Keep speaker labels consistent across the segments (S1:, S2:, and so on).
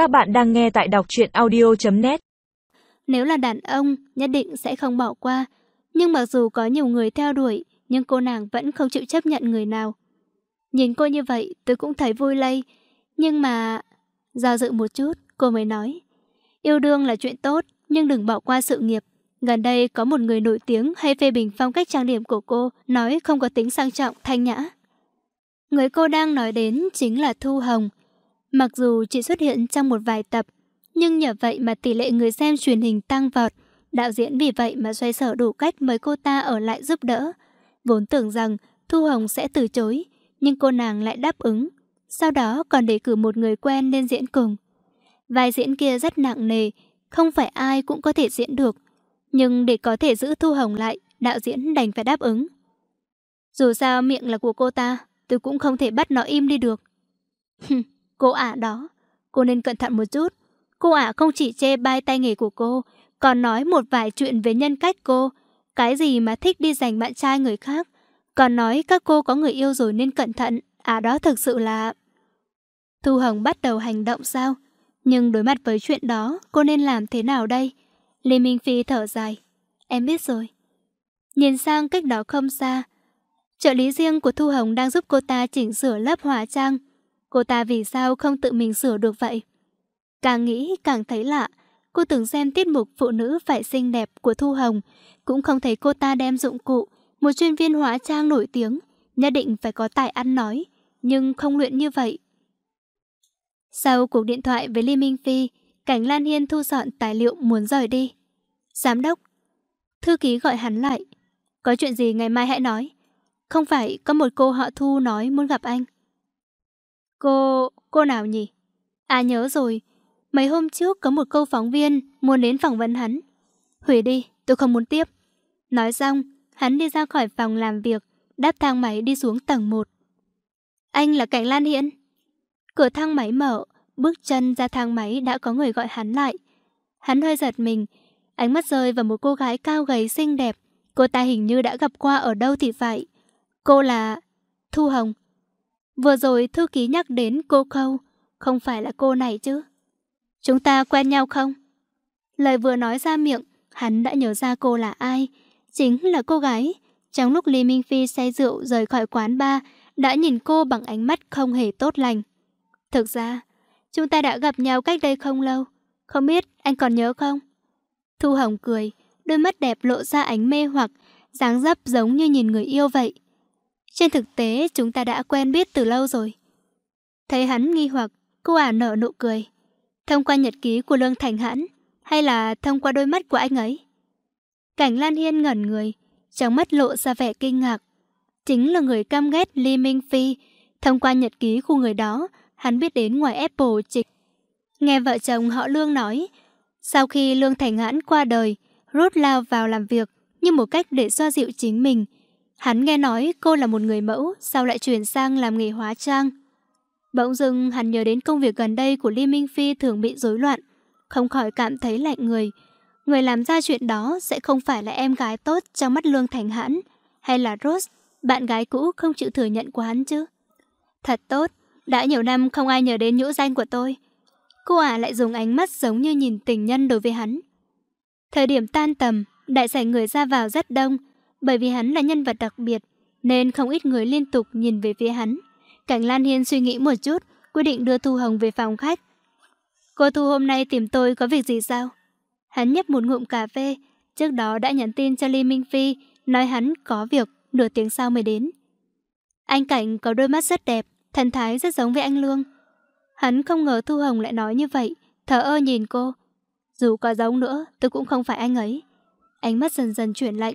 S1: Các bạn đang nghe tại đọc truyện audio.net
S2: Nếu là đàn ông, nhất định sẽ không bỏ qua. Nhưng mặc dù có nhiều người theo đuổi, nhưng cô nàng vẫn không chịu chấp nhận người nào. Nhìn cô như vậy, tôi cũng thấy vui lây. Nhưng mà... Do dự một chút, cô mới nói. Yêu đương là chuyện tốt, nhưng đừng bỏ qua sự nghiệp. Gần đây có một người nổi tiếng hay phê bình phong cách trang điểm của cô, nói không có tính sang trọng, thanh nhã. Người cô đang nói đến chính là Thu Hồng. Mặc dù chỉ xuất hiện trong một vài tập, nhưng nhờ vậy mà tỷ lệ người xem truyền hình tăng vọt. Đạo diễn vì vậy mà xoay sở đủ cách mời cô ta ở lại giúp đỡ. Vốn tưởng rằng Thu Hồng sẽ từ chối, nhưng cô nàng lại đáp ứng. Sau đó còn để cử một người quen lên diễn cùng. Vai diễn kia rất nặng nề, không phải ai cũng có thể diễn được. Nhưng để có thể giữ Thu Hồng lại, đạo diễn đành phải đáp ứng. Dù sao miệng là của cô ta, tôi cũng không thể bắt nó im đi được cô ả đó, cô nên cẩn thận một chút. Cô ả không chỉ chê bai tay nghề của cô, còn nói một vài chuyện về nhân cách cô. Cái gì mà thích đi giành bạn trai người khác. Còn nói các cô có người yêu rồi nên cẩn thận. À đó thực sự là... Thu Hồng bắt đầu hành động sao? Nhưng đối mặt với chuyện đó, cô nên làm thế nào đây? Lê Minh Phi thở dài. Em biết rồi. Nhìn sang cách đó không xa, trợ lý riêng của Thu Hồng đang giúp cô ta chỉnh sửa lớp hóa trang. Cô ta vì sao không tự mình sửa được vậy? Càng nghĩ càng thấy lạ. Cô từng xem tiết mục Phụ nữ phải xinh đẹp của Thu Hồng, cũng không thấy cô ta đem dụng cụ, một chuyên viên hóa trang nổi tiếng, nhất định phải có tài ăn nói, nhưng không luyện như vậy. Sau cuộc điện thoại với Lê Minh Phi, Cảnh Lan Hiên thu dọn tài liệu muốn rời đi. Giám đốc. Thư ký gọi hắn lại. Có chuyện gì ngày mai hãy nói. Không phải có một cô họ Thu nói muốn gặp anh. Cô... cô nào nhỉ? À nhớ rồi. Mấy hôm trước có một câu phóng viên muốn đến phỏng vấn hắn. Hủy đi, tôi không muốn tiếp. Nói xong, hắn đi ra khỏi phòng làm việc, đáp thang máy đi xuống tầng 1. Anh là Cảnh Lan Hiên. Cửa thang máy mở, bước chân ra thang máy đã có người gọi hắn lại. Hắn hơi giật mình, ánh mắt rơi vào một cô gái cao gầy xinh đẹp. Cô ta hình như đã gặp qua ở đâu thì phải. Cô là... Thu Hồng. Vừa rồi thư ký nhắc đến cô Khâu, không phải là cô này chứ. Chúng ta quen nhau không? Lời vừa nói ra miệng, hắn đã nhớ ra cô là ai. Chính là cô gái. Trong lúc Lý Minh Phi say rượu rời khỏi quán bar, đã nhìn cô bằng ánh mắt không hề tốt lành. Thực ra, chúng ta đã gặp nhau cách đây không lâu. Không biết anh còn nhớ không? Thu Hồng cười, đôi mắt đẹp lộ ra ánh mê hoặc, dáng dấp giống như nhìn người yêu vậy. Trên thực tế, chúng ta đã quen biết từ lâu rồi. Thấy hắn nghi hoặc, cô ả nở nụ cười. Thông qua nhật ký của Lương Thành Hãn, hay là thông qua đôi mắt của anh ấy? Cảnh Lan Hiên ngẩn người, trong mắt lộ ra vẻ kinh ngạc. Chính là người căm ghét Lee Minh Phi. Thông qua nhật ký của người đó, hắn biết đến ngoài Apple trịch. Nghe vợ chồng họ Lương nói, sau khi Lương Thành Hãn qua đời, rút lao vào làm việc như một cách để xoa dịu chính mình. Hắn nghe nói cô là một người mẫu, sao lại chuyển sang làm nghề hóa trang. Bỗng dưng hắn nhớ đến công việc gần đây của Lý Minh Phi thường bị rối loạn, không khỏi cảm thấy lạnh người. Người làm ra chuyện đó sẽ không phải là em gái tốt trong mắt Lương Thành Hãn, hay là Rose, bạn gái cũ không chịu thừa nhận của hắn chứ. Thật tốt, đã nhiều năm không ai nhớ đến nhũ danh của tôi. Cô ả lại dùng ánh mắt giống như nhìn tình nhân đối với hắn. Thời điểm tan tầm, đại sảnh người ra vào rất đông, bởi vì hắn là nhân vật đặc biệt, nên không ít người liên tục nhìn về phía hắn. Cảnh Lan Hiên suy nghĩ một chút, quyết định đưa Thu Hồng về phòng khách. Cô Thu hôm nay tìm tôi có việc gì sao? Hắn nhấp một ngụm cà phê, trước đó đã nhắn tin cho Ly Minh Phi, nói hắn có việc, nửa tiếng sau mới đến. Anh Cảnh có đôi mắt rất đẹp, thần thái rất giống với anh Lương. Hắn không ngờ Thu Hồng lại nói như vậy, thở ơ nhìn cô. Dù có giống nữa, tôi cũng không phải anh ấy. Ánh mắt dần dần chuyển lạnh,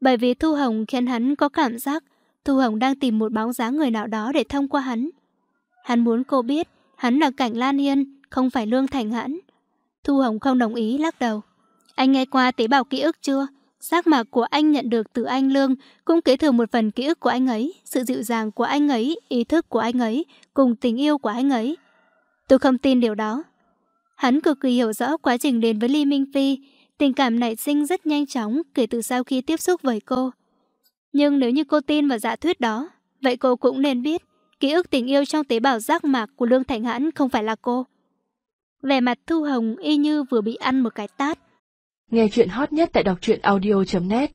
S2: bởi vì Thu Hồng khiến hắn có cảm giác Thu Hồng đang tìm một bóng dáng người nào đó để thông qua hắn. Hắn muốn cô biết hắn là Cảnh Lan Hiên, không phải Lương Thành Hãn. Thu Hồng không đồng ý lắc đầu. Anh nghe qua tế bào ký ức chưa? Giác mạc của anh nhận được từ anh Lương cũng kế thừa một phần ký ức của anh ấy, sự dịu dàng của anh ấy, ý thức của anh ấy, cùng tình yêu của anh ấy. Tôi không tin điều đó. Hắn cực kỳ hiểu rõ quá trình đến với Ly Minh Phi, tình cảm nảy sinh rất nhanh chóng kể từ sau khi tiếp xúc với cô. Nhưng nếu như cô tin vào giả thuyết đó, vậy cô cũng nên biết ký ức tình yêu trong tế bào giác mạc của Lương Thành Hãn không phải là cô. Vẻ mặt Thu Hồng y như vừa bị ăn một cái tát.
S1: Nghe chuyện hot nhất tại đọc truyện audio.net